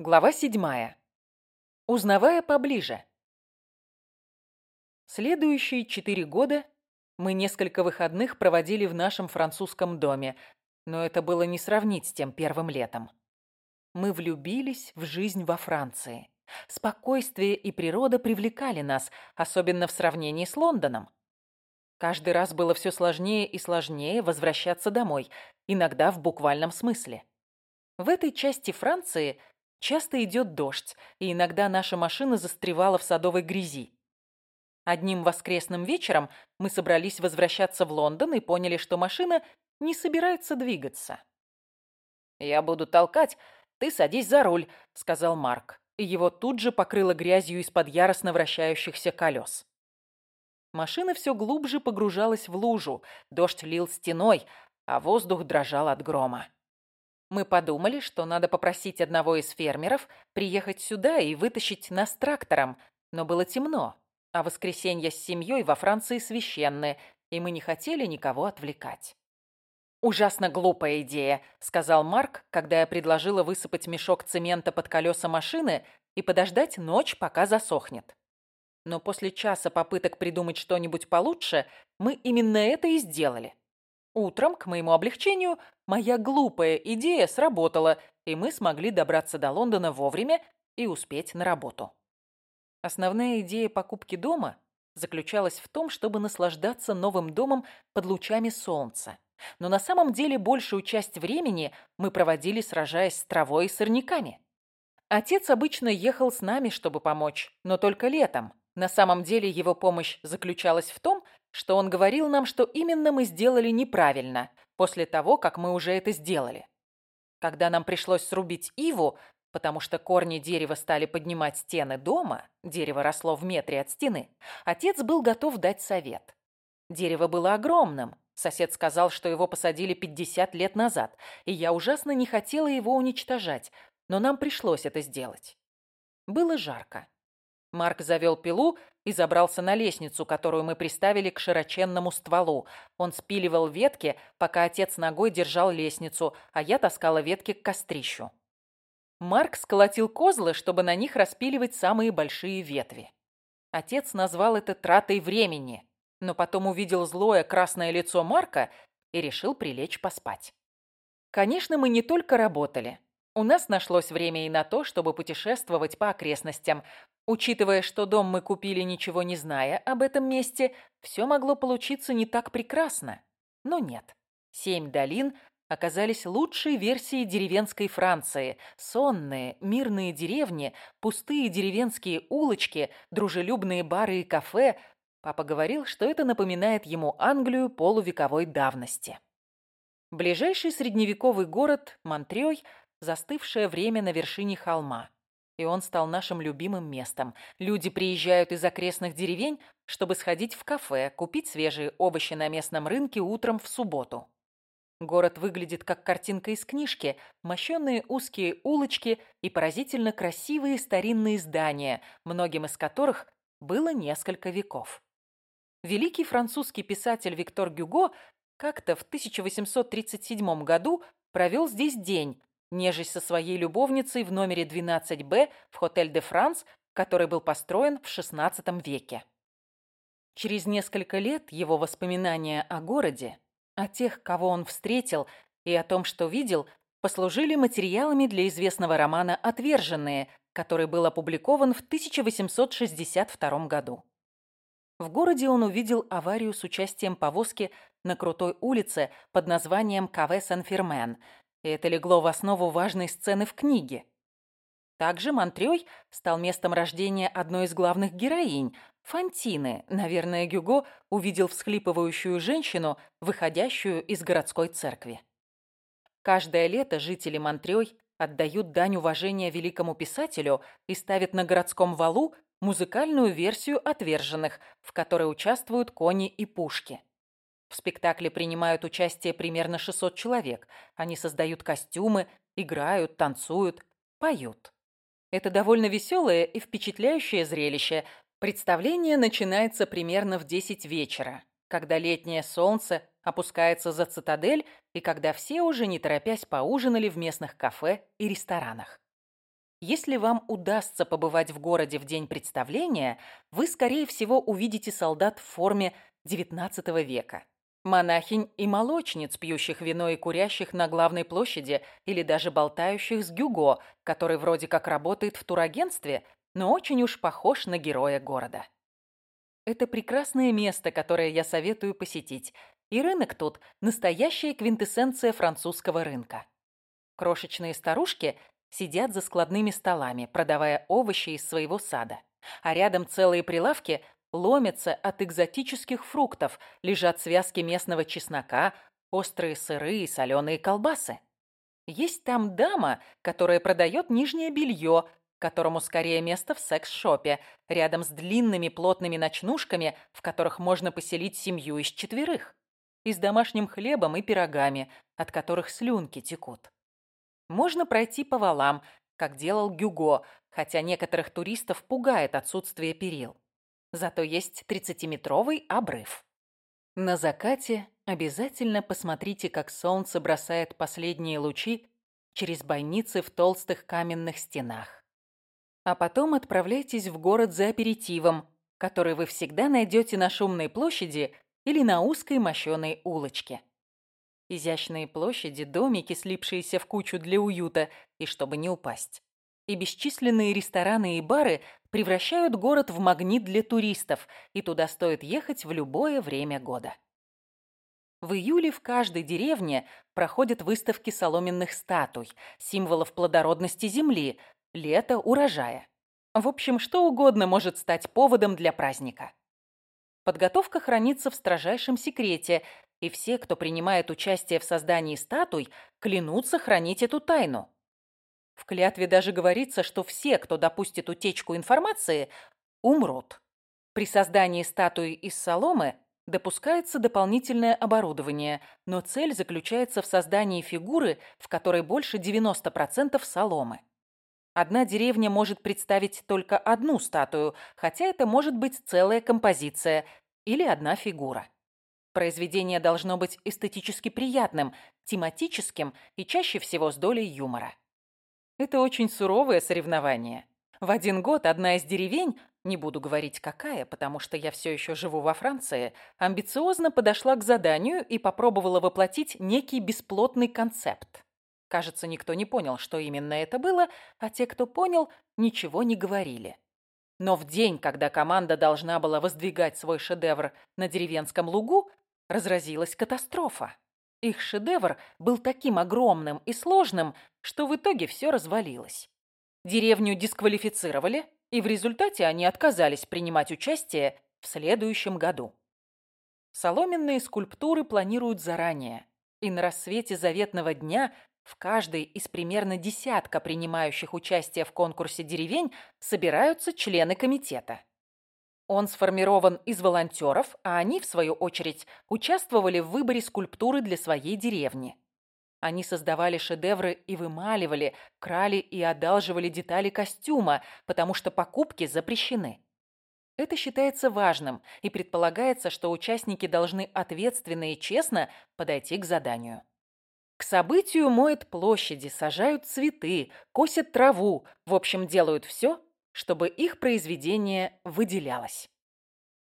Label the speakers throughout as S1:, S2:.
S1: Глава седьмая. Узнавая поближе. Следующие четыре года мы несколько выходных проводили в нашем французском доме, но это было не сравнить с тем первым летом. Мы влюбились в жизнь во Франции. Спокойствие и природа привлекали нас, особенно в сравнении с Лондоном. Каждый раз было все сложнее и сложнее возвращаться домой, иногда в буквальном смысле. В этой части Франции – Часто идет дождь, и иногда наша машина застревала в садовой грязи. Одним воскресным вечером мы собрались возвращаться в Лондон и поняли, что машина не собирается двигаться. «Я буду толкать, ты садись за руль», — сказал Марк, его тут же покрыло грязью из-под яростно вращающихся колес. Машина все глубже погружалась в лужу, дождь лил стеной, а воздух дрожал от грома. Мы подумали, что надо попросить одного из фермеров приехать сюда и вытащить нас трактором, но было темно, а воскресенье с семьей во Франции священны, и мы не хотели никого отвлекать. «Ужасно глупая идея», — сказал Марк, когда я предложила высыпать мешок цемента под колеса машины и подождать ночь, пока засохнет. Но после часа попыток придумать что-нибудь получше, мы именно это и сделали. Утром, к моему облегчению, моя глупая идея сработала, и мы смогли добраться до Лондона вовремя и успеть на работу. Основная идея покупки дома заключалась в том, чтобы наслаждаться новым домом под лучами солнца. Но на самом деле большую часть времени мы проводили, сражаясь с травой и сорняками. Отец обычно ехал с нами, чтобы помочь, но только летом. На самом деле его помощь заключалась в том, что он говорил нам, что именно мы сделали неправильно, после того, как мы уже это сделали. Когда нам пришлось срубить иву, потому что корни дерева стали поднимать стены дома, дерево росло в метре от стены, отец был готов дать совет. Дерево было огромным. Сосед сказал, что его посадили 50 лет назад, и я ужасно не хотела его уничтожать, но нам пришлось это сделать. Было жарко. Марк завел пилу и забрался на лестницу, которую мы приставили к широченному стволу. Он спиливал ветки, пока отец ногой держал лестницу, а я таскала ветки к кострищу. Марк сколотил козлы, чтобы на них распиливать самые большие ветви. Отец назвал это тратой времени, но потом увидел злое красное лицо Марка и решил прилечь поспать. Конечно, мы не только работали. У нас нашлось время и на то, чтобы путешествовать по окрестностям. Учитывая, что дом мы купили, ничего не зная об этом месте, все могло получиться не так прекрасно. Но нет. Семь долин оказались лучшей версией деревенской Франции. Сонные, мирные деревни, пустые деревенские улочки, дружелюбные бары и кафе. Папа говорил, что это напоминает ему Англию полувековой давности. Ближайший средневековый город, Монтрёй, застывшее время на вершине холма и он стал нашим любимым местом. Люди приезжают из окрестных деревень, чтобы сходить в кафе, купить свежие овощи на местном рынке утром в субботу. Город выглядит как картинка из книжки, мощенные узкие улочки и поразительно красивые старинные здания, многим из которых было несколько веков. Великий французский писатель Виктор Гюго как-то в 1837 году провел здесь день, нежесть со своей любовницей в номере 12Б в Хотель де Франс, который был построен в XVI веке. Через несколько лет его воспоминания о городе, о тех, кого он встретил, и о том, что видел, послужили материалами для известного романа «Отверженные», который был опубликован в 1862 году. В городе он увидел аварию с участием повозки на крутой улице под названием Каве Сан-Фермен, это легло в основу важной сцены в книге. Также Монтрёй стал местом рождения одной из главных героинь – Фантины. Наверное, Гюго увидел всхлипывающую женщину, выходящую из городской церкви. Каждое лето жители Монтрёй отдают дань уважения великому писателю и ставят на городском валу музыкальную версию «Отверженных», в которой участвуют кони и пушки. В спектакле принимают участие примерно 600 человек. Они создают костюмы, играют, танцуют, поют. Это довольно веселое и впечатляющее зрелище. Представление начинается примерно в 10 вечера, когда летнее солнце опускается за цитадель и когда все уже не торопясь поужинали в местных кафе и ресторанах. Если вам удастся побывать в городе в день представления, вы, скорее всего, увидите солдат в форме XIX века. Монахинь и молочниц, пьющих вино и курящих на главной площади, или даже болтающих с Гюго, который вроде как работает в турагентстве, но очень уж похож на героя города. Это прекрасное место, которое я советую посетить. И рынок тут – настоящая квинтэссенция французского рынка. Крошечные старушки сидят за складными столами, продавая овощи из своего сада. А рядом целые прилавки ломятся от экзотических фруктов, лежат связки местного чеснока, острые сыры и соленые колбасы. Есть там дама, которая продает нижнее белье, которому скорее место в секс-шопе, рядом с длинными плотными ночнушками, в которых можно поселить семью из четверых, и с домашним хлебом и пирогами, от которых слюнки текут. Можно пройти по валам, как делал Гюго, хотя некоторых туристов пугает отсутствие перил. Зато есть 30-метровый обрыв. На закате обязательно посмотрите, как солнце бросает последние лучи через бойницы в толстых каменных стенах. А потом отправляйтесь в город за аперитивом, который вы всегда найдете на шумной площади или на узкой мощеной улочке. Изящные площади, домики, слипшиеся в кучу для уюта и чтобы не упасть. И бесчисленные рестораны и бары превращают город в магнит для туристов, и туда стоит ехать в любое время года. В июле в каждой деревне проходят выставки соломенных статуй, символов плодородности земли, лета, урожая. В общем, что угодно может стать поводом для праздника. Подготовка хранится в строжайшем секрете, и все, кто принимает участие в создании статуй, клянутся хранить эту тайну. В клятве даже говорится, что все, кто допустит утечку информации, умрут. При создании статуи из соломы допускается дополнительное оборудование, но цель заключается в создании фигуры, в которой больше 90% соломы. Одна деревня может представить только одну статую, хотя это может быть целая композиция или одна фигура. Произведение должно быть эстетически приятным, тематическим и чаще всего с долей юмора. Это очень суровое соревнование. В один год одна из деревень, не буду говорить какая, потому что я все еще живу во Франции, амбициозно подошла к заданию и попробовала воплотить некий бесплотный концепт. Кажется, никто не понял, что именно это было, а те, кто понял, ничего не говорили. Но в день, когда команда должна была воздвигать свой шедевр на деревенском лугу, разразилась катастрофа. Их шедевр был таким огромным и сложным, что в итоге все развалилось. Деревню дисквалифицировали, и в результате они отказались принимать участие в следующем году. Соломенные скульптуры планируют заранее, и на рассвете заветного дня в каждой из примерно десятка принимающих участие в конкурсе деревень собираются члены комитета. Он сформирован из волонтеров, а они, в свою очередь, участвовали в выборе скульптуры для своей деревни. Они создавали шедевры и вымаливали, крали и одалживали детали костюма, потому что покупки запрещены. Это считается важным, и предполагается, что участники должны ответственно и честно подойти к заданию. К событию моют площади, сажают цветы, косят траву, в общем, делают все, чтобы их произведение выделялось.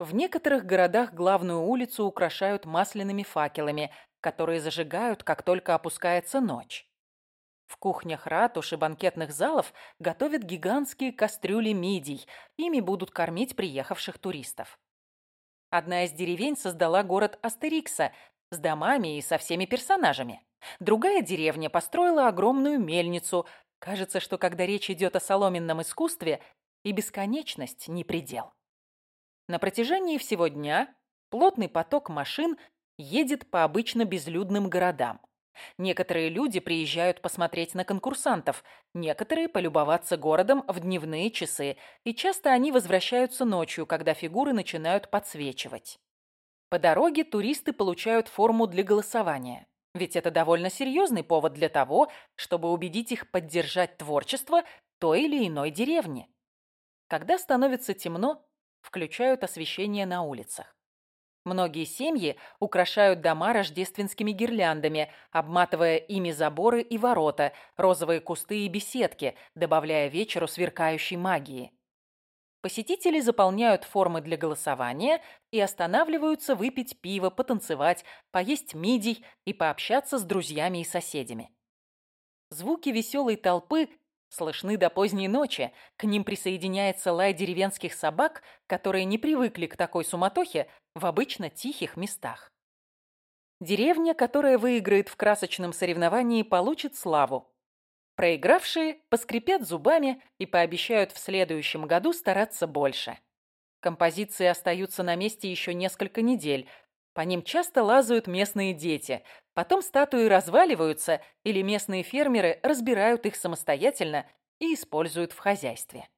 S1: В некоторых городах главную улицу украшают масляными факелами, которые зажигают, как только опускается ночь. В кухнях ратуш и банкетных залов готовят гигантские кастрюли мидий. Ими будут кормить приехавших туристов. Одна из деревень создала город Астерикса с домами и со всеми персонажами. Другая деревня построила огромную мельницу, Кажется, что когда речь идет о соломенном искусстве, и бесконечность не предел. На протяжении всего дня плотный поток машин едет по обычно безлюдным городам. Некоторые люди приезжают посмотреть на конкурсантов, некоторые полюбоваться городом в дневные часы, и часто они возвращаются ночью, когда фигуры начинают подсвечивать. По дороге туристы получают форму для голосования. Ведь это довольно серьезный повод для того, чтобы убедить их поддержать творчество той или иной деревни. Когда становится темно, включают освещение на улицах. Многие семьи украшают дома рождественскими гирляндами, обматывая ими заборы и ворота, розовые кусты и беседки, добавляя вечеру сверкающей магии. Посетители заполняют формы для голосования и останавливаются выпить пиво, потанцевать, поесть мидий и пообщаться с друзьями и соседями. Звуки веселой толпы слышны до поздней ночи. К ним присоединяется лай деревенских собак, которые не привыкли к такой суматохе в обычно тихих местах. Деревня, которая выиграет в красочном соревновании, получит славу. Проигравшие поскрипят зубами и пообещают в следующем году стараться больше. Композиции остаются на месте еще несколько недель. По ним часто лазают местные дети. Потом статуи разваливаются, или местные фермеры разбирают их самостоятельно и используют в хозяйстве.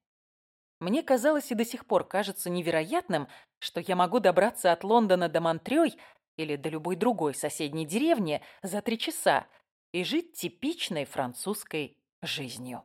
S1: Мне казалось и до сих пор кажется невероятным, что я могу добраться от Лондона до Монтрёй или до любой другой соседней деревни за три часа, и жить типичной французской жизнью.